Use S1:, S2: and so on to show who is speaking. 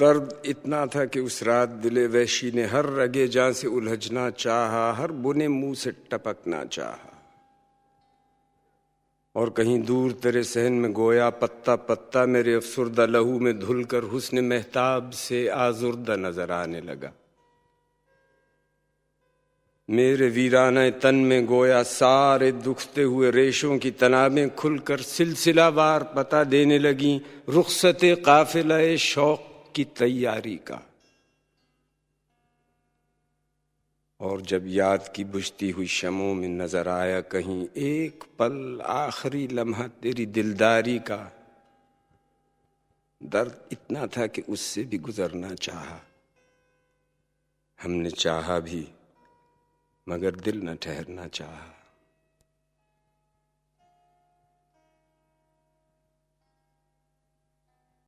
S1: درد اتنا تھا کہ اس رات دل وحشی نے ہر رگے جاں سے الجھنا چاہا، ہر بنے منہ سے ٹپکنا چاہا۔ اور کہیں دور تیرے سہن میں گویا پتا پتا میرے افسردہ لہو میں دھل کر حسن محتاب سے آزردہ نظر آنے لگا۔ میرے ویرانہ تن میں گویا سارے دکھتے ہوئے ریشوں کی تنابیں کھل کر سلسلہ وار پتہ دینے لگیں۔ رخصت قافلہ شوق کی تیاری کا۔ اور جب یاد کی بجھتی ہوئی شموں میں نظر آیا کہیں ایک پل آخری لمحہ تیری دلداری کا، درد اتنا تھا کہ اس سے بھی گزرنا چاہا۔ ہم نے چاہا بھی، مگر دل نہ ٹھہرنا چاہا۔